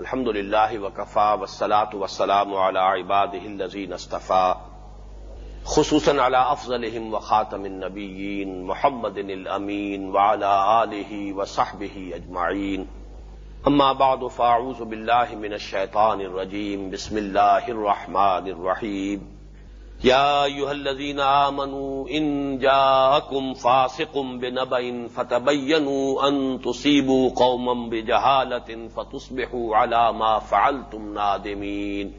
الحمد للہ وکفا وسلاۃ وسلام علی عباد الزین اصطفیٰ خصوصاً علی و وخاتم النبیین محمد الامین وعلى آلہ وصحبہ اجمعین. اما بعد، فاعوذ باللہ من الشیطان الرجیم، بسم اللہ الرحمن الرحیم. يا أيها الذين آمنوا إن جاءكم فاسق بنبأ فتبينوا أن تصيبوا قوما بجهالة فتصبحوا على ما فعلتم نادمين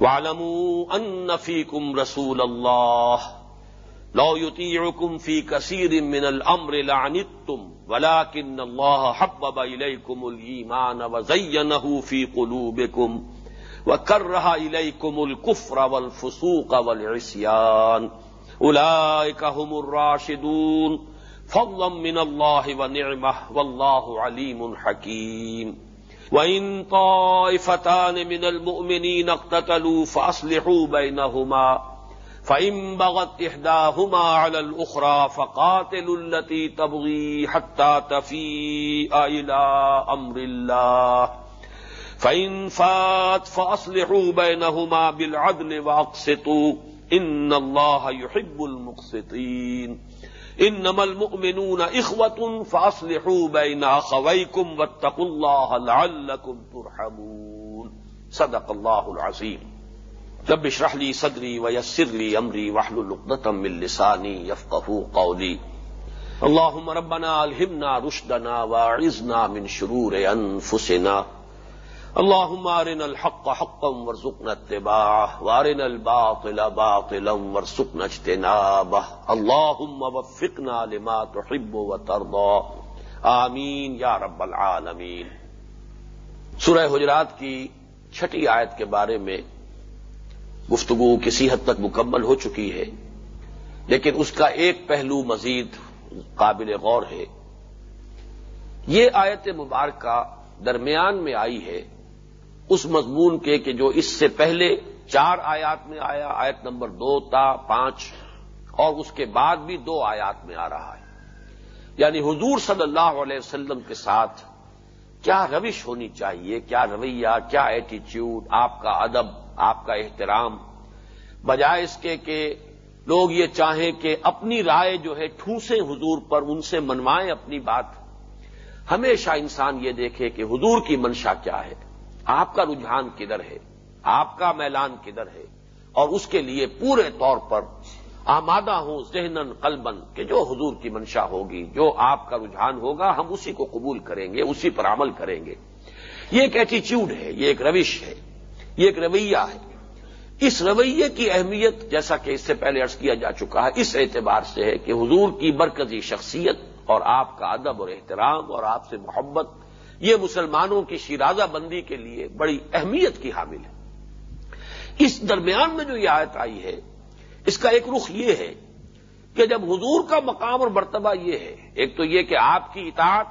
واعلموا أن فيكم رسول الله لو يطيعكم في كثير من الأمر لعنتم ولكن الله حبب إليكم الإيمان وزينه في قلوبكم وكره إليكم الكفر والفسوق والعصيان أولئك هم الراشدون فضلا من الله ونعمه والله عليم حكيم وإن طائفتان من المؤمنين اقتتلوا فأصلحوا بينهما فإن بغت إحداهما على الأخرى فقاتلوا التي تبغي حتى تفيء إلى أمر الله فإن فات فأصلحوا بينهما بالعدل وأقسطوا إن الله يحب المقسطين إنما المؤمنون إخوة فأصلحوا بين أخويكم واتقوا الله لعلكم ترحمون. صدق الله العظيم رب اشرح لي صدري ويسر لي أمري واحلل عقدة من لساني يفقهوا قولي اللهم ربنا ألهمنا رشدنا واعذنا من شرور أنفسنا اللهم ارنا الحق حقا وارزقنا اتباعه وارنا الباطل باطلا وارزقنا اجتنابه اللهم وفقنا لما تحب وترضى۔ آمین یا رب العالمین۔ سورہ حجرات کی چھٹی آیت کے بارے میں گفتگو کسی حد تک مکمل ہو چکی ہے، لیکن اس کا ایک پہلو مزید قابل غور ہے۔ یہ آیت مبارکہ درمیان میں آئی ہے۔ اس مضمون کے کہ جو اس سے پہلے چار آیات میں آیا، آیت نمبر دو، تا، پانچ، اور اس کے بعد بھی دو آیات میں آ رہا ہے۔ یعنی حضور صلی اللہ علیہ وسلم کے ساتھ کیا روش ہونی چاہیے؟ کیا رویہ، کیا ایٹیچیوڈ آپ کا ادب، آپ کا احترام۔ بجائے اس کے کہ لوگ یہ چاہیں کہ اپنی رائے جو ہے ٹھوسیں حضور پر، ان سے منوائیں اپنی بات۔ ہمیشہ انسان یہ دیکھے کہ حضور کی منشا کیا ہے۔ آپ کا رجحان کدھر ہے؟ آپ کا میلان کدھر ہے؟ اور اس کے لیے پورے طور پر آمادہ ہوں ذہن قلبن کہ جو حضور کی منشا ہوگی، جو آپ کا رجحان ہوگا، ہم اسی کو قبول کریں گے، اسی پر عمل کریں گے۔ یہ ایک ایٹیچیوڈ ہے، یہ ایک روش ہے، یہ ایک رویہ ہے۔ اس رویے کی اہمیت، جیسا کہ اس سے پہلے عرض کیا جا چکا ہے، اس اعتبار سے ہے کہ حضور کی مرکزی شخصیت اور آپ کا ادب اور احترام اور آپ سے محبت یہ مسلمانوں کی شیرازہ بندی کے لیے بڑی اہمیت کی حامل ہے۔ اس درمیان میں جو یہ آیت آئی ہے، اس کا ایک رخ یہ ہے کہ جب حضور کا مقام اور مرتبہ یہ ہے، ایک تو یہ کہ آپ کی اطاعت،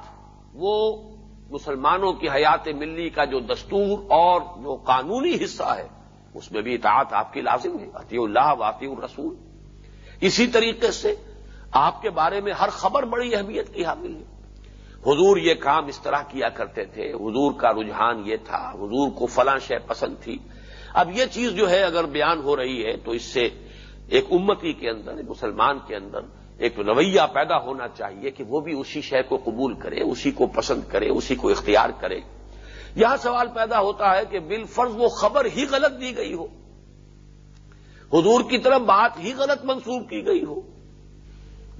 وہ مسلمانوں کی حیات ملی کا جو دستور اور جو قانونی حصہ ہے، اس میں بھی اطاعت آپ کی لازم ہے۔ عطی اللہ واطی الرسول۔ اسی طریقے سے آپ کے بارے میں ہر خبر بڑی اہمیت کی حامل ہے۔ حضور یہ کام اس طرح کیا کرتے تھے، حضور کا رجحان یہ تھا، حضور کو فلاں شے پسند تھی۔ اب یہ چیز جو ہے اگر بیان ہو رہی ہے تو اس سے ایک امتی کے اندر، ایک مسلمان کے اندر ایک رویہ پیدا ہونا چاہیے کہ وہ بھی اسی شے کو قبول کرے، اسی کو پسند کرے، اسی کو اختیار کرے۔ یہاں سوال پیدا ہوتا ہے کہ بال فرض وہ خبر ہی غلط دی گئی ہو۔ حضور کی طرف بات ہی غلط منسوخ کی گئی ہو۔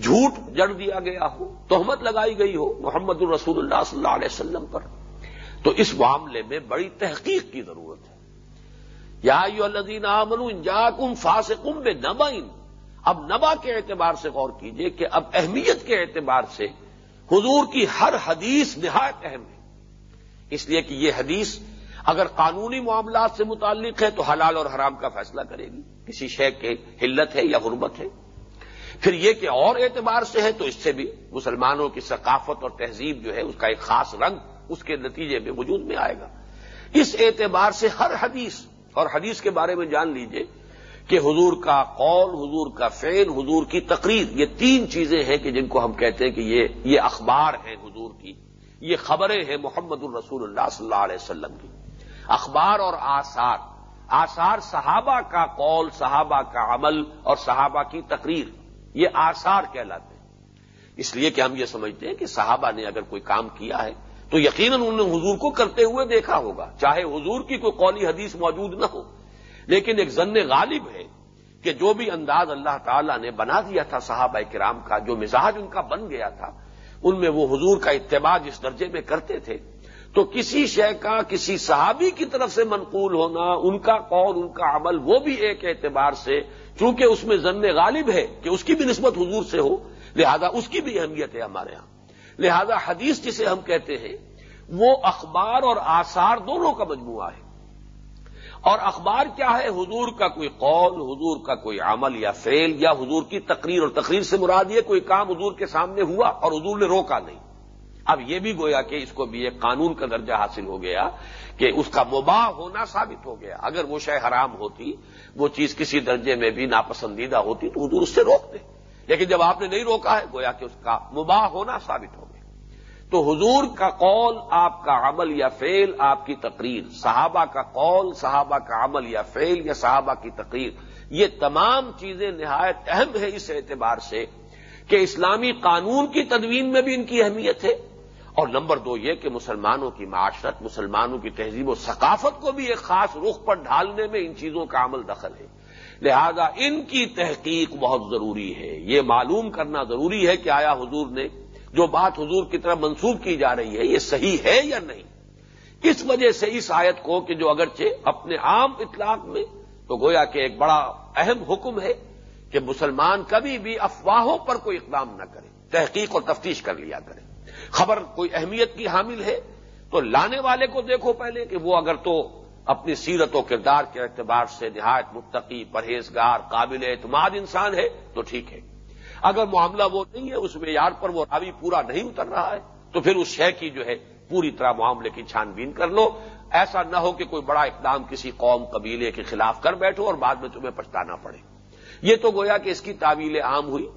جھوٹ جڑ دیا گیا ہو، تہمت لگائی گئی ہو محمد الرسول اللہ صلی اللہ علیہ وسلم پر، تو اس معاملے میں بڑی تحقیق کی ضرورت ہے۔ یا الدین امن جا کم فاس کم بے اب نبا کے اعتبار سے غور کیجیے کہ اب اہمیت کے اعتبار سے حضور کی ہر حدیث نہایت اہم ہے۔ اس لیے کہ یہ حدیث اگر قانونی معاملات سے متعلق ہے تو حلال اور حرام کا فیصلہ کرے گی۔ کسی شے کے حلت ہے یا غربت ہے۔ پھر یہ کہ اور اعتبار سے ہے تو اس سے بھی مسلمانوں کی ثقافت اور تہذیب جو ہے اس کا ایک خاص رنگ اس کے نتیجے میں وجود میں آئے گا۔ اس اعتبار سے ہر حدیث، اور حدیث کے بارے میں جان لیجیے کہ حضور کا قول، حضور کا فعل، حضور کی تقریر، یہ تین چیزیں ہیں کہ جن کو ہم کہتے ہیں کہ یہ یہ اخبار ہیں حضور کی۔ یہ خبریں ہیں محمد الرسول اللہ صلی اللہ علیہ وسلم کی۔ اخبار اور آثار۔ آثار صحابہ کا قول، صحابہ کا عمل اور صحابہ کی تقریر۔ یہ آثار کہلاتے ہیں۔ اس لیے کہ ہم یہ سمجھتے ہیں کہ صحابہ نے اگر کوئی کام کیا ہے تو یقیناً انہوں نے حضور کو کرتے ہوئے دیکھا ہوگا، چاہے حضور کی کوئی قولی حدیث موجود نہ ہو۔ لیکن ایک زن غالب ہے کہ جو بھی انداز اللہ تعالیٰ نے بنا دیا تھا صحابہ کرام کا، جو مزاج ان کا بن گیا تھا، ان میں وہ حضور کا اتباع جس درجے میں کرتے تھے تو کسی شے کا کسی صحابی کی طرف سے منقول ہونا، ان کا قول، ان کا عمل، وہ بھی ایک اعتبار سے، چونکہ اس میں ضن غالب ہے کہ اس کی بھی نسبت حضور سے ہو، لہذا اس کی بھی اہمیت ہے ہمارے ہاں۔ لہذا حدیث جسے ہم کہتے ہیں، وہ اخبار اور آثار دونوں کا مجموعہ ہے۔ اور اخبار کیا ہے؟ حضور کا کوئی قول، حضور کا کوئی عمل یا فیل یا حضور کی تقریر اور تقریر سے مراد یہ کوئی کام حضور کے سامنے ہوا اور حضور نے روکا نہیں۔ اب یہ بھی گویا کہ اس کو بھی ایک قانون کا درجہ حاصل ہو گیا کہ اس کا مباح ہونا ثابت ہو گیا۔ اگر وہ شے حرام ہوتی، وہ چیز کسی درجے میں بھی ناپسندیدہ ہوتی تو حضور اس سے روکتے۔ لیکن جب آپ نے نہیں روکا ہے، گویا کہ اس کا مباح ہونا ثابت ہو گیا۔ تو حضور کا قول، آپ کا عمل یا فیل آپ کی تقریر، صحابہ کا قول، صحابہ کا عمل یا فیل یا صحابہ کی تقریر، یہ تمام چیزیں نہایت اہم ہے اس اعتبار سے کہ اسلامی قانون کی تدوین میں بھی ان کی اہمیت ہے۔ اور نمبر دو یہ کہ مسلمانوں کی معاشرت، مسلمانوں کی تہذیب و ثقافت کو بھی ایک خاص رخ پر ڈھالنے میں ان چیزوں کا عمل دخل ہے۔ لہذا ان کی تحقیق بہت ضروری ہے۔ یہ معلوم کرنا ضروری ہے کہ آیا حضور نے جو بات حضور کی طرف منسوخ کی جا رہی ہے، یہ صحیح ہے یا نہیں؟ اس وجہ سے اس آیت کو کہ جو اگرچہ اپنے عام اطلاق میں تو گویا کہ ایک بڑا اہم حکم ہے کہ مسلمان کبھی بھی افواہوں پر کوئی اقدام نہ کرے، تحقیق اور تفتیش کر لیا کرے۔ خبر کوئی اہمیت کی حامل ہے تو لانے والے کو دیکھو پہلے کہ وہ اگر تو اپنی سیرت و کردار کے اعتبار سے نہایت متقی، پرہیزگار، قابل اعتماد انسان ہے تو ٹھیک ہے۔ اگر معاملہ وہ نہیں ہے، اس معیار پر وہ راوی پورا نہیں اتر رہا ہے، تو پھر اس شے کی جو ہے پوری طرح معاملے کی چھان بین کر لو۔ ایسا نہ ہو کہ کوئی بڑا اقدام کسی قوم، قبیلے کے خلاف کر بیٹھو اور بعد میں تمہیں پچھتانا پڑے۔ یہ تو گویا کہ اس کی تعویل عام ہوئی۔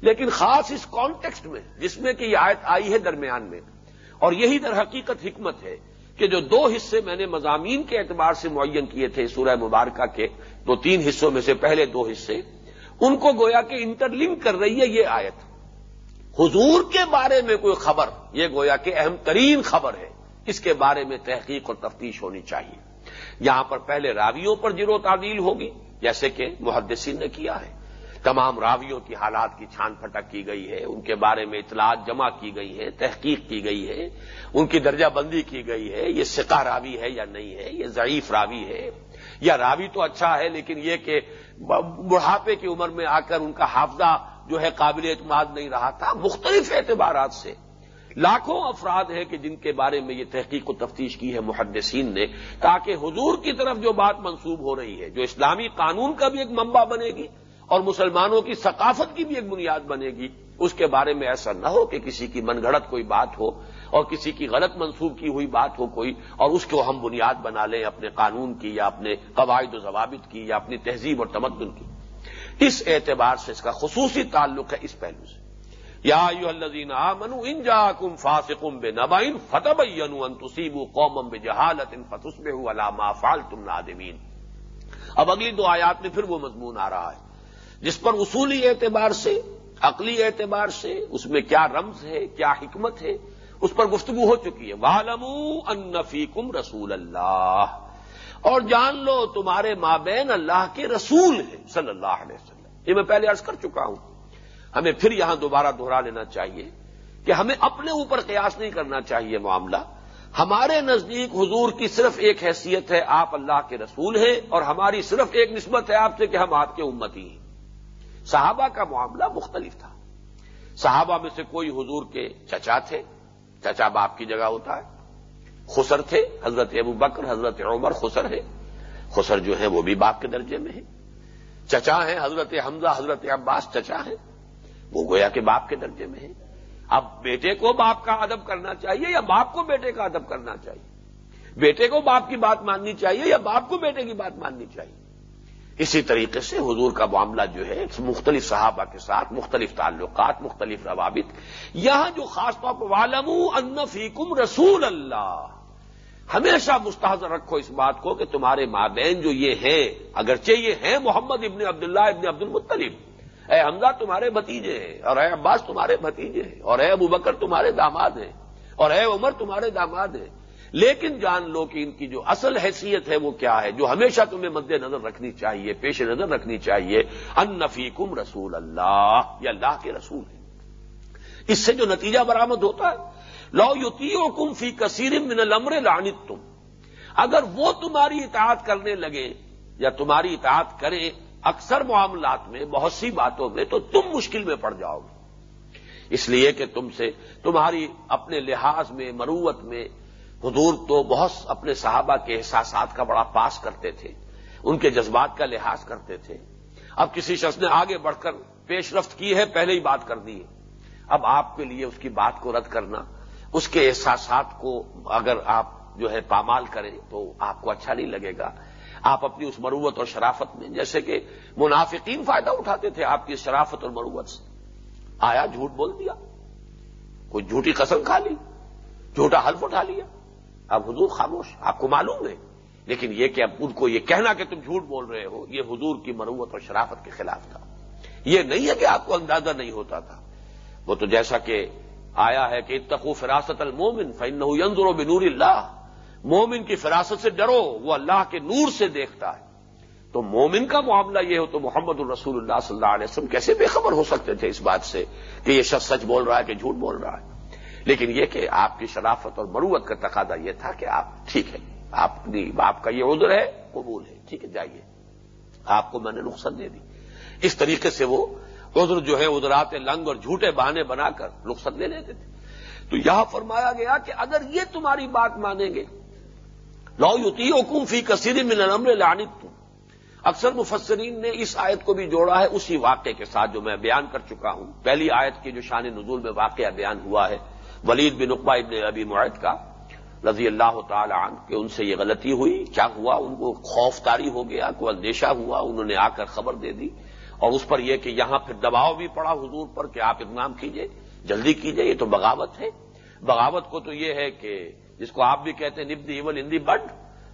لیکن خاص اس کانٹیکسٹ میں، جس میں کہ یہ آیت آئی ہے درمیان میں، اور یہی در حقیقت حکمت ہے کہ جو دو حصے میں نے مضامین کے اعتبار سے معین کیے تھے سورہ مبارکہ کے دو تین حصوں میں سے پہلے دو حصے، ان کو گویا کہ انٹر لنک کر رہی ہے یہ آیت۔ حضور کے بارے میں کوئی خبر، یہ گویا کہ اہم ترین خبر ہے، اس کے بارے میں تحقیق اور تفتیش ہونی چاہیے۔ یہاں پر پہلے راویوں پر جرو تعدیل ہوگی، جیسے کہ محدثین نے کیا ہے۔ تمام راویوں کی حالات کی چھان پھٹک کی گئی ہے، ان کے بارے میں اطلاعات جمع کی گئی ہے تحقیق کی گئی ہے، ان کی درجہ بندی کی گئی ہے، یہ سکا راوی ہے یا نہیں ہے، یہ ضعیف راوی ہے۔ یا راوی تو اچھا ہے، لیکن یہ کہ بڑھاپے کی عمر میں آ کر ان کا حافظہ جو ہے قابل اعتماد نہیں رہا تھا، مختلف اعتبارات سے۔ لاکھوں افراد ہیں کہ جن کے بارے میں یہ تحقیق و تفتیش کی ہے محدثین نے، تاکہ حضور کی طرف جو بات منسوب ہو رہی ہے، جو اسلامی قانون کا بھی ایک منبع بنے گی اور مسلمانوں کی ثقافت کی بھی ایک بنیاد بنے گی۔ اس کے بارے میں ایسا نہ ہو کہ کسی کی من گھڑت کوئی بات ہو اور کسی کی غلط منسوخ کی ہوئی بات ہو کوئی اور اس کو ہم بنیاد بنا لیں اپنے قانون کی یا اپنے قواعد و ضوابط کی یا اپنی تہذیب اور تمدن کی۔ اس اعتبار سے اس کا خصوصی تعلق ہے اس پہلو سے۔ یا الزین منو ان جا کم فاسکم بے نبائن فتح انتصیب قوم بے جہالت ان فتس میں ہوں علامہ فال تم نادمین۔ اب اگلی دو آیات میں پھر وہ مضمون آ رہا ہے۔ جس پر اصولی اعتبار سے، عقلی اعتبار سے اس میں کیا رمز ہے، کیا حکمت ہے، اس پر گفتگو ہو چکی ہے۔ والم انفی کم رسول اللہ اور جان لو، تمہارے مابین اللہ کے رسول ہیں، صلی اللہ علیہ وسلم۔ یہ میں پہلے عرض کر چکا ہوں۔ ہمیں پھر یہاں دوبارہ دوہرا لینا چاہیے کہ ہمیں اپنے اوپر قیاس نہیں کرنا چاہیے معاملہ۔ ہمارے نزدیک حضور کی صرف ایک حیثیت ہے، آپ اللہ کے رسول ہیں اور ہماری صرف ایک نسبت ہے آپ سے کہ ہم آپ کے امتی ہیں۔ صحابہ کا معاملہ مختلف تھا۔ صحابہ میں سے کوئی حضور کے چچا تھے، چچا باپ کی جگہ ہوتا ہے، خسر تھے، حضرت ابو بکر، حضرت عمر خسر ہے۔ خسر جو ہے وہ بھی باپ کے درجے میں ہے۔ چچا ہیں حضرت حمزہ، حضرت عباس چچا ہیں، وہ گویا کہ باپ کے درجے میں ہے اب بیٹے کو باپ کا ادب کرنا چاہیے یا باپ کو بیٹے کا ادب کرنا چاہیے؟ بیٹے کو باپ کی بات ماننی چاہیے یا باپ کو بیٹے کی بات ماننی چاہیے؟ اسی طریقے سے حضور کا معاملہ جو ہے، مختلف صحابہ کے ساتھ مختلف تعلقات، مختلف روابط۔ یہاں جو خاص طور پر والم انفیکم رسول اللہ ہمیشہ مستحضر رکھو اس بات کو کہ تمہارے مابین جو یہ ہیں، اگرچہ یہ ہیں محمد ابن عبداللہ ابن عبد المطلب اے حمزہ، تمہارے بھتیجے ہیں، اور اے عباس، تمہارے بھتیجے ہیں، اور اے ابو بکر، تمہارے داماد ہیں، اور اے عمر، تمہارے داماد ہیں۔ لیکن جان لو کہ ان کی جو اصل حیثیت ہے وہ کیا ہے؟ جو ہمیشہ تمہیں مد نظر رکھنی چاہیے، پیش نظر رکھنی چاہیے، ان نفیکم رسول اللہ یا اللہ کے رسول ہے اس سے جو نتیجہ برآمد ہوتا ہے، لو یوتی کم فی کثیر من الامر لانت تم اگر وہ تمہاری اطاعت کرنے لگے یا تمہاری اطاعت کرے اکثر معاملات میں، بہت سی باتوں میں، تو تم مشکل میں پڑ جاؤ گے۔ اس لیے کہ تم سے، تمہاری اپنے لحاظ میں، مروت میں حضور تو بہت اپنے صحابہ کے احساسات کا بڑا پاس کرتے تھے، ان کے جذبات کا لحاظ کرتے تھے۔ اب کسی شخص نے آگے بڑھ کر پیش رفت کی ہے، پہلے ہی بات کر دی ہے۔ اب آپ کے لیے اس کی بات کو رد کرنا، اس کے احساسات کو اگر آپ جو ہے پامال کریں تو آپ کو اچھا نہیں لگے گا۔ آپ اپنی اس مروت اور شرافت میں، جیسے کہ منافقین فائدہ اٹھاتے تھے آپ کی شرافت اور مروت سے۔ آیا جھوٹ بول دیا؟ کوئی جھوٹی قسم کھا لی؟ جھوٹا حلف اٹھا لیا؟ اب حضور خاموش، آپ کو معلوم ہے۔ لیکن یہ کہ اب ان کو یہ کہنا کہ تم جھوٹ بول رہے ہو، یہ حضور کی مروت اور شرافت کے خلاف تھا۔ یہ نہیں ہے کہ آپ کو اندازہ نہیں ہوتا تھا۔ وہ تو جیسا کہ آیا ہے کہ اتقو فراست المومن فن ینظر و بنور اللہ۔ مومن کی فراست سے ڈرو، وہ اللہ کے نور سے دیکھتا ہے۔ تو مومن کا معاملہ یہ ہو تو محمد الرسول اللہ صلی اللہ علیہ وسلم کیسے بے خبر ہو سکتے تھے اس بات سے کہ یہ شخص سچ بول رہا ہے کہ جھوٹ بول رہا ہے؟ لیکن یہ کہ آپ کی شرافت اور مروت کا تقاضا یہ تھا کہ آپ ٹھیک ہے آپ آپ کا یہ عذر ہے، قبول ہے۔ ٹھیک ہے، جائیے۔ آپ کو میں نے رخصت دے دی۔ اس طریقے سے وہ عذر جو ہے ادرات لنگ اور جھوٹے بہانے بنا کر رخصت لے لیتے تھے۔ تو یہاں فرمایا گیا کہ اگر یہ تمہاری بات مانیں گے، لو یوتی حکوم فی کثیر من الامر لعنت تم اکثر مفسرین نے اس آیت کو بھی جوڑا ہے، اسی واقعے کے ساتھ جو میں بیان کر چکا ہوں۔ پہلی آیت کی جو شان نزول میں واقعہ بیان ہوا ہے ولید بن اقبا ابن ابی معد کا، رضی اللہ تعالی عنہ، کہ ان سے یہ غلطی ہوئی، کیا ہوا؟ ان کو خوف تاری ہو گیا، کوئی اندیشہ ہوا؟ انہوں نے آ کر خبر دے دی۔ اور اس پر یہ کہ یہاں پھر دباؤ بھی پڑا حضور پر کہ آپ اقدام کیجیے، جلدی کیجیے، یہ تو بغاوت ہے۔ بغاوت کو تو یہ ہے کہ جس کو آپ بھی کہتے ہیں نبدی ایول ان دی بڈ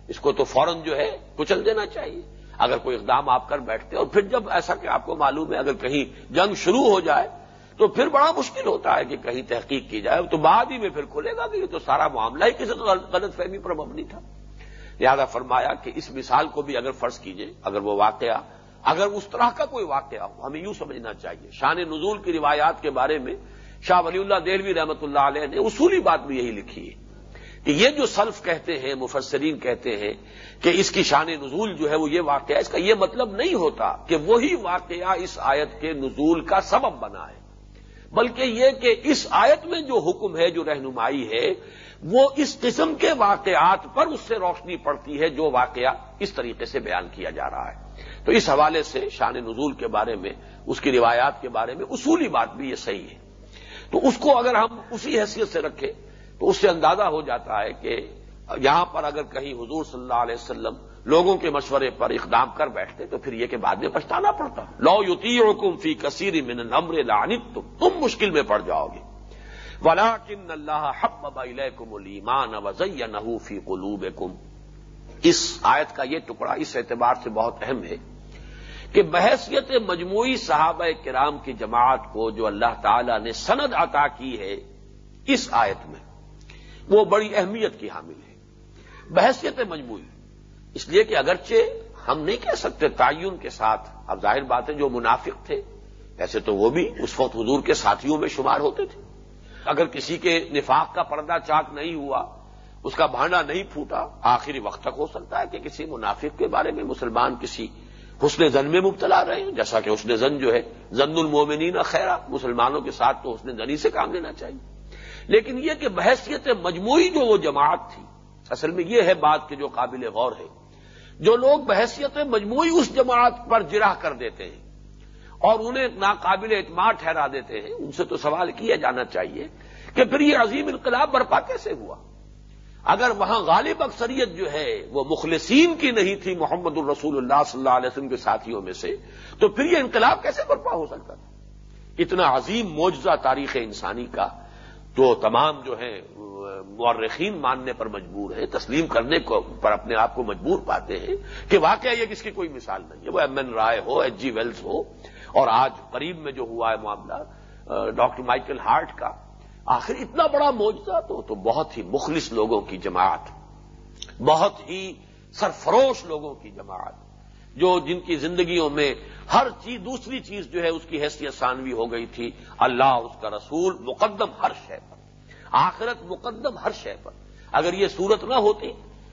اس کو تو فوراً جو ہے کچل دینا چاہیے۔ اگر کوئی اقدام آپ کر بیٹھتے اور پھر جب ایسا کہ آپ کو معلوم ہے، اگر کہیں جنگ شروع ہو جائے تو پھر بڑا مشکل ہوتا ہے کہ کہیں تحقیق کی جائے، تو بعد ہی میں پھر کھلے گا کہ یہ تو سارا معاملہ ہی کسی غلط فہمی پر مبنی تھا۔ لہذا فرمایا کہ اس مثال کو بھی اگر فرض کیجیے، اگر وہ واقعہ اگر اس طرح کا کوئی واقعہ ہو، ہمیں یوں سمجھنا چاہیے۔ شان نزول کی روایات کے بارے میں شاہ ولی اللہ دہلوی رحمت اللہ علیہ نے اصولی بات بھی یہی لکھی ہے کہ یہ جو سلف کہتے ہیں، مفسرین کہتے ہیں کہ اس کی شان نزول جو ہے وہ یہ واقعہ اس کا یہ مطلب نہیں ہوتا کہ وہی واقعہ اس آیت کے نزول کا سبب بنا ہے۔ بلکہ یہ کہ اس آیت میں جو حکم ہے، جو رہنمائی ہے، وہ اس قسم کے واقعات پر اس سے روشنی پڑتی ہے جو واقعہ اس طریقے سے بیان کیا جا رہا ہے۔ تو اس حوالے سے شان نزول کے بارے میں، اس کی روایات کے بارے میں اصولی بات بھی یہ صحیح ہے۔ تو اس کو اگر ہم اسی حیثیت سے رکھیں، تو اس سے اندازہ ہو جاتا ہے کہ یہاں پر اگر کہیں حضور صلی اللہ علیہ وسلم لوگوں کے مشورے پر اقدام کر بیٹھتے تو پھر یہ کہ بعد میں پچھتانا پڑتا۔ لو یوتی حکم فی کثیر من نمر لعنت تم تم مشکل میں پڑ جاؤ گے۔ ولا کن اللہ حب کم المان وزیہ فی قلوب اس آیت کا یہ ٹکڑا اس اعتبار سے بہت اہم ہے کہ بحثیت مجموعی صحابہ کرام کی جماعت کو جو اللہ تعالی نے سند عطا کی ہے اس آیت میں وہ بڑی اہمیت کی حامل ہے۔ بحثیت مجموعی۔ اس لیے کہ اگرچہ ہم نہیں کہہ سکتے تعین کے ساتھ، اب ظاہر بات ہے جو منافق تھے ایسے تو وہ بھی اس وقت حضور کے ساتھیوں میں شمار ہوتے تھے۔ اگر کسی کے نفاق کا پردہ چاک نہیں ہوا، اس کا بھانڈا نہیں پھوٹا، آخری وقت تک ہو سکتا ہے کہ کسی منافق کے بارے میں مسلمان کسی حسن زن میں مبتلا رہے ہیں جیسا کہ حسن زن جو ہے زن المومنین خیرہ، مسلمانوں کے ساتھ تو حسن زنی سے کام لینا چاہیے۔ لیکن یہ کہ بحثیت مجموعی جو وہ جماعت تھی، اصل میں یہ ہے بات کہ جو قابل غور ہے۔ جو لوگ بحثیت مجموعی اس جماعت پر جرا کر دیتے ہیں اور انہیں ناقابل اعتماد ٹھہرا دیتے ہیں، ان سے تو سوال کیا جانا چاہیے کہ پھر یہ عظیم انقلاب برپا کیسے ہوا؟ اگر وہاں غالب اکثریت جو ہے وہ مخلصین کی نہیں تھی محمد الرسول اللہ صلی اللہ علیہ وسلم کے ساتھیوں میں سے، تو پھر یہ انقلاب کیسے برپا ہو سکتا تھا؟ اتنا عظیم موجزہ تاریخ انسانی کا، تو تمام جو ہیں مورخین ماننے پر مجبور ہیں، تسلیم کرنے کو پر اپنے آپ کو مجبور پاتے ہیں کہ واقعہ یہ کس کی کوئی مثال نہیں ہے۔ وہ ایم این رائے ہو، ایچ جی ویلز ہو، اور آج قریب میں جو ہوا ہے معاملہ ڈاکٹر مائیکل ہارٹ کا، آخر اتنا بڑا موجودہ تو تو بہت ہی مخلص لوگوں کی جماعت، بہت ہی سرفروش لوگوں کی جماعت، جو جن کی زندگیوں میں ہر چیز، دوسری چیز جو ہے، اس کی حیثیت ثانوی ہو گئی تھی۔ اللہ، اس کا رسول، مقدم ہر شے پر۔ آخرت مقدم ہر شے پر۔ اگر یہ صورت نہ ہوتی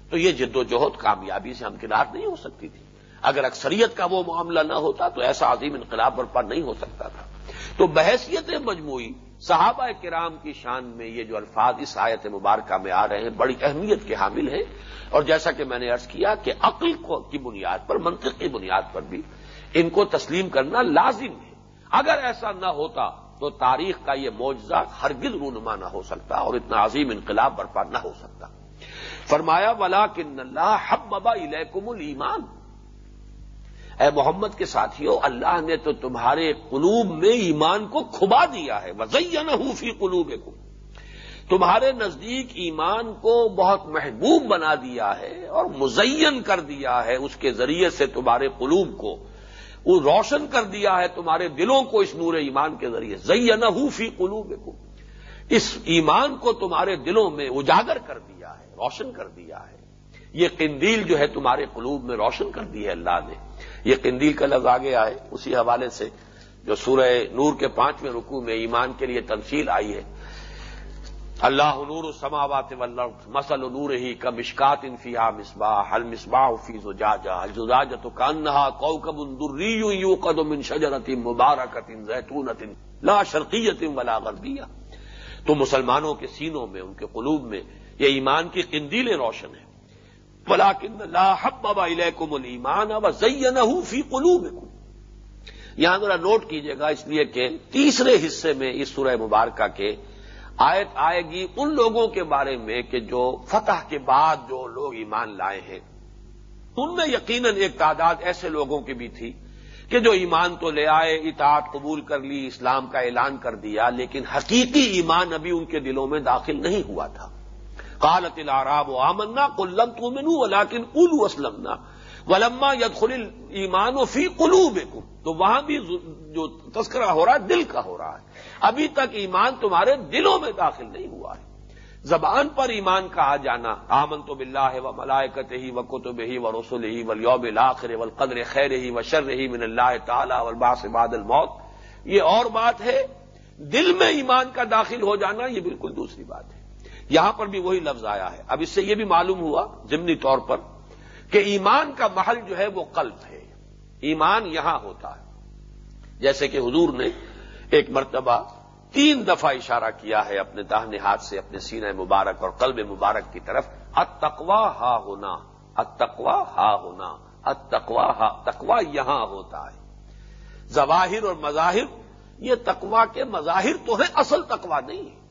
تو یہ جد و جہد کامیابی سے ہمکنار نہیں ہو سکتی تھی۔ اگر اکثریت کا وہ معاملہ نہ ہوتا تو ایسا عظیم انقلاب برپا نہیں ہو سکتا تھا۔ تو بحثیت مجموعی صحابہ کرام کی شان میں یہ جو الفاظ اس آیت مبارکہ میں آ رہے ہیں بڑی اہمیت کے حامل ہیں۔ اور جیسا کہ میں نے ارض کیا کہ عقل کی بنیاد پر، منطق کی بنیاد پر بھی ان کو تسلیم کرنا لازم ہے۔ اگر ایسا نہ ہوتا تو تاریخ کا یہ معجزہ ہرگز رونما نہ ہو سکتا اور اتنا عظیم انقلاب برپا نہ ہو سکتا۔ فرمایا ولا کن اللہ حب بابا الیکم المان اے محمد کے ساتھیوں اللہ نے تو تمہارے قلوب میں ایمان کو کھبا دیا ہے۔ وزین فی قلوب کو تمہارے نزدیک ایمان کو بہت محبوب بنا دیا ہے اور مزین کر دیا ہے۔ اس کے ذریعے سے تمہارے قلوب کو وہ روشن کر دیا ہے تمہارے دلوں کو اس نور ایمان کے ذریعے۔ زین فی قلوب کو اس ایمان کو تمہارے دلوں میں اجاگر کر دیا ہے، روشن کر دیا ہے۔ یہ قندیل جو ہے تمہارے قلوب میں روشن کر دی ہے اللہ نے۔ یہ قندیل کا لفظ آگے آئے، اسی حوالے سے جو سورہ نور کے پانچویں رکوع میں ایمان کے لیے تنصیل آئی ہے۔ اللہ نور السماوات والارض مسل نور ہی کا مشکات انفیہ مصباح حل مصباح فی زجاجہ حل کانہا کوکب دری یوقد من شجرت مبارکت زیتونت لا شرقیت ولا غربیہ تو مسلمانوں کے سینوں میں، ان کے قلوب میں یہ ایمان کی قندیلیں روشن ہیں ولیکن لا حبب الیکم الایمان وزینہ فی قلوبکم. یہاں ذرا نوٹ کیجیے گا اس لیے کہ تیسرے حصے میں اس سورہ مبارکہ کے آیت آئے گی ان لوگوں کے بارے میں کہ جو فتح کے بعد جو لوگ ایمان لائے ہیں۔ ان میں یقیناً ایک تعداد ایسے لوگوں کی بھی تھی کہ جو ایمان تو لے آئے، اطاعت قبول کر لی، اسلام کا اعلان کر دیا، لیکن حقیقی ایمان ابھی ان کے دلوں میں داخل نہیں ہوا تھا۔ قالت العراب و آمنا کلم تمنو ولاکن اولو اسلمنا۔ ولما ید خل ایمان و فی قلو تو وہاں بھی جو تذکرہ ہو رہا ہے، دل کا ہو رہا ہے۔ ابھی تک ایمان تمہارے دلوں میں داخل نہیں ہوا ہے۔ زبان پر ایمان کہا جانا آمن تو بلّہ و ملائکت ہی و کتب ہی و رسول ہی و یوم الآخر و قدر خیر ہی و شر ہی من اللہ تعالی والباس بعد الموت۔ یہ اور بات ہے، دل میں ایمان کا داخل ہو جانا یہ بالکل دوسری بات ہے۔ یہاں پر بھی وہی لفظ آیا ہے۔ اب اس سے یہ بھی معلوم ہوا ضمنی طور پر کہ ایمان کا محل جو ہے وہ قلب ہے۔ ایمان یہاں ہوتا ہے۔ جیسے کہ حضور نے ایک مرتبہ تین دفعہ اشارہ کیا ہے اپنے داہنے ہاتھ سے، اپنے سینہ مبارک اور قلب مبارک کی طرف اتقوا ہا ہونا اتقوا ہا ہونا اتقوا ہا تقوا یہاں ہوتا ہے۔ ظواہر اور مظاہر، یہ تقوا کے مظاہر تو ہے اصل تقوا نہیں ہے۔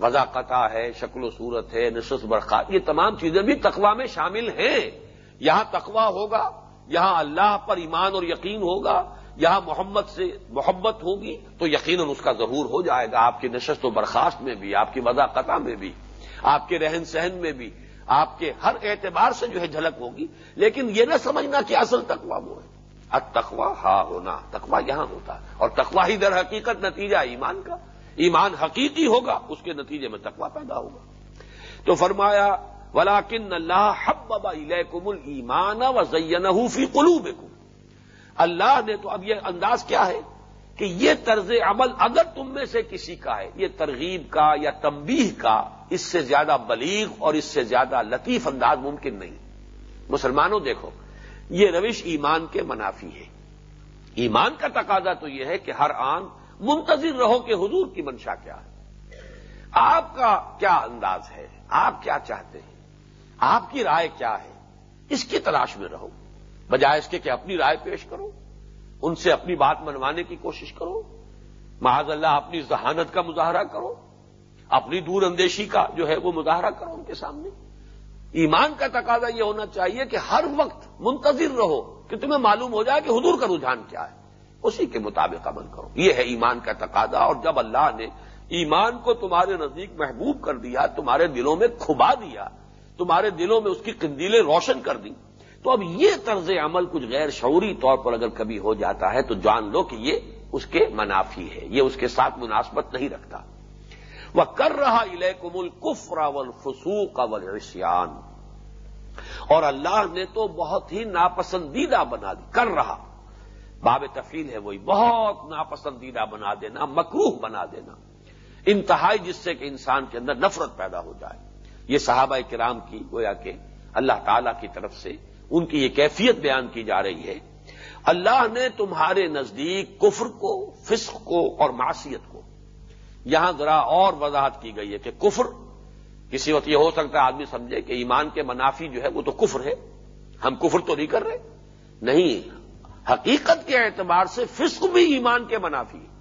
وضاقتہ ہے، شکل و صورت ہے نشست برخات یہ تمام چیزیں بھی تقوا میں شامل ہیں۔ یہاں تقوا ہوگا، یہاں اللہ پر ایمان اور یقین ہوگا یہاں محمد سے محبت ہوگی تو یقیناً اس کا ظہور ہو جائے گا، آپ کی نشست و برخاست میں بھی، آپ کی وضا میں بھی، آپ کے رہن سہن میں بھی، آپ کے ہر اعتبار سے جو ہے جھلک ہوگی۔ لیکن یہ نہ سمجھنا کہ اصل تقوا وہ ہے۔ اب تقوا ہا ہونا تقوا یہاں ہوتا ہے۔ اور تقوا ہی در حقیقت نتیجہ ایمان کا۔ ایمان حقیقی ہوگا، اس کے نتیجے میں تقوا پیدا ہوگا۔ تو فرمایا ولاکن اللہ حب بابا کم المان و زین فی قلوب اللہ نے تو اب یہ انداز کیا ہے کہ یہ طرز عمل اگر تم میں سے کسی کا ہے، یہ ترغیب کا یا تمبیح کا، اس سے زیادہ بلیغ اور اس سے زیادہ لطیف انداز ممکن نہیں۔ مسلمانوں دیکھو، یہ روش ایمان کے منافی ہے ایمان کا تقاضا تو یہ ہے کہ ہر آن منتظر رہو کہ حضور کی منشا کیا ہے۔ آپ کا کیا انداز ہے؟ آپ کیا چاہتے ہیں؟ آپ کی رائے کیا ہے؟ اس کی تلاش میں رہو۔ بجائے اس کے کہ اپنی رائے پیش کرو ان سے اپنی بات منوانے کی کوشش کرو معاذ اللہ اپنی ذہانت کا مظاہرہ کرو اپنی دور اندیشی کا جو ہے وہ مظاہرہ کرو ان کے سامنے۔ ایمان کا تقاضا یہ ہونا چاہیے کہ ہر وقت منتظر رہو، کہ تمہیں معلوم ہو جائے کہ حضور کا رجحان کیا ہے۔ اسی کے مطابق عمل کرو۔ یہ ہے ایمان کا تقاضا، اور جب اللہ نے ایمان کو تمہارے نزدیک محبوب کر دیا، تمہارے دلوں میں کھبا دیا، تمہارے دلوں میں اس کی قندیلیں روشن کر دی تو اب یہ طرز عمل کچھ غیر شعوری طور پر اگر کبھی ہو جاتا ہے تو جان لو کہ یہ اس کے منافی ہے، یہ اس کے ساتھ مناسبت نہیں رکھتا۔ وہ کر رہا الحکم القفر اول فسوق اول اور اللہ نے تو بہت ہی ناپسندیدہ بنا دی۔ کر رہا باب تفیل ہے وہی۔ بہت ناپسندیدہ بنا دینا مکروح بنا دینا۔ انتہائی جس سے کہ انسان کے اندر نفرت پیدا ہو جائے۔ یہ صحابہ کرام کی گویا کہ اللہ تعالی کی طرف سے ان کی یہ کیفیت بیان کی جا رہی ہے۔ اللہ نے تمہارے نزدیک کفر کو، فسق کو اور معصیت کو۔ یہاں ذرا اور وضاحت کی گئی ہے کہ کفر، کسی وقت یہ ہو سکتا ہے آدمی سمجھے کہ ایمان کے منافی جو ہے وہ تو کفر ہے۔ ہم کفر تو نہیں کر رہے۔ نہیں، حقیقت کے اعتبار سے فسق بھی ایمان کے منافی ہے۔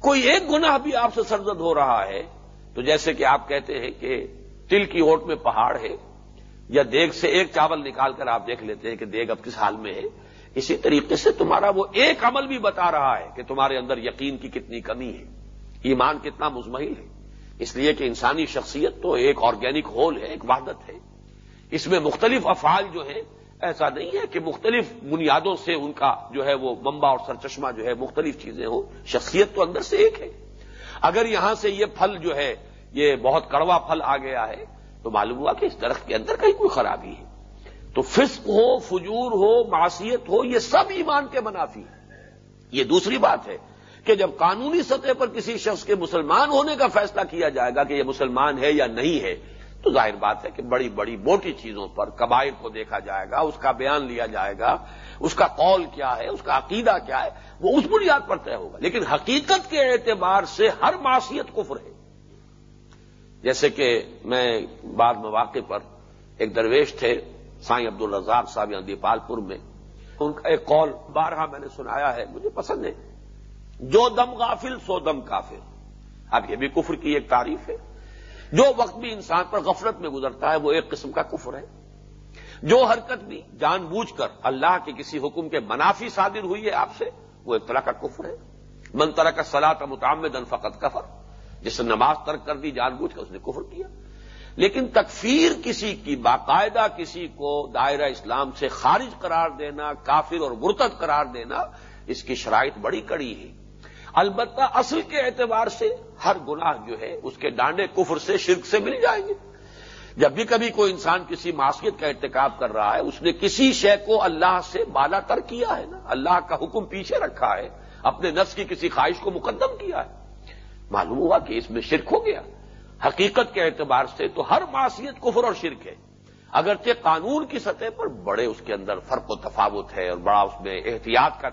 کوئی ایک گناہ بھی آپ سے سرزد ہو رہا ہے تو جیسے کہ آپ کہتے ہیں کہ تل کی اوٹ میں پہاڑ ہے۔ یا دیگ سے ایک چاول نکال کر آپ دیکھ لیتے ہیں کہ دیگ اب کس حال میں ہے۔ اسی طریقے سے تمہارا وہ ایک عمل بھی بتا رہا ہے کہ تمہارے اندر یقین کی کتنی کمی ہے۔ ایمان کتنا مزمحل ہے۔ اس لیے کہ انسانی شخصیت تو ایک آرگینک ہول ہے، ایک وحدت ہے۔ اس میں مختلف افعال جو ہیں، ایسا نہیں ہے کہ مختلف بنیادوں سے ان کا جو ہے وہ ممبا اور سرچشمہ جو ہے مختلف چیزیں ہوں۔ شخصیت تو اندر سے ایک ہے۔ اگر یہاں سے یہ پھل جو ہے، یہ بہت کڑوا پھل آ گیا ہے تو معلوم ہوا کہ اس درخت کے اندر کہیں کوئی خرابی ہے۔ تو فسق ہو، فجور ہو معاشیت ہو، یہ سب ایمان کے منافی ہے یہ دوسری بات ہے کہ جب قانونی سطح پر کسی شخص کے مسلمان ہونے کا فیصلہ کیا جائے گا کہ یہ مسلمان ہے یا نہیں ہے، تو ظاہر بات ہے کہ بڑی بڑی موٹی چیزوں پر، قبائل کو دیکھا جائے گا، اس کا بیان لیا جائے گا، اس کا قول کیا ہے، اس کا عقیدہ کیا ہے، وہ اس بنیاد پر طے ہوگا۔ لیکن حقیقت کے اعتبار سے ہر معاشیت کفر ہے۔ جیسے کہ میں بعض مواقع پر ایک درویش تھے، سائیں عبد الرزاق صاحب یہاں دیپال پور میں۔ ان کا ایک قول بارہا میں نے سنایا ہے، مجھے پسند ہے۔ جو دم غافل، سو دم کافر۔ اب یہ بھی کفر کی ایک تعریف ہے۔ جو وقت بھی انسان پر غفلت میں گزرتا ہے، وہ ایک قسم کا کفر ہے۔ جو حرکت بھی جان بوجھ کر اللہ کے کسی حکم کے منافی صادر ہوئی ہے آپ سے، وہ ایک طرح کا کفر ہے۔ من طرح کا سلا کا متعمد فقط کفر۔ جس نے نماز ترک کر دی، جان بوجھ کر اس نے کفر کیا۔ لیکن تکفیر کسی کی، باقاعدہ کسی کو دائرہ اسلام سے خارج قرار دینا، کافر اور مرتد قرار دینا، اس کی شرائط بڑی کڑی ہے البتہ اصل کے اعتبار سے ہر گناہ جو ہے، اس کے ڈانڈے کفر سے، شرک سے مل جائیں گے۔ جب بھی کبھی کوئی انسان کسی معاشیت کا ارتکاب کر رہا ہے، اس نے کسی شے کو اللہ سے بالا تر کیا ہے نا۔ اللہ کا حکم پیچھے رکھا ہے، اپنے نفس کی کسی خواہش کو مقدم کیا ہے۔ معلوم ہوا کہ اس میں شرک ہو گیا۔ حقیقت کے اعتبار سے تو ہر معاشیت کفر اور شرک ہے۔ اگرچہ قانون کی سطح پر بڑے اس کے اندر فرق و تفاوت ہے اور بڑا اس میں احتیاط کا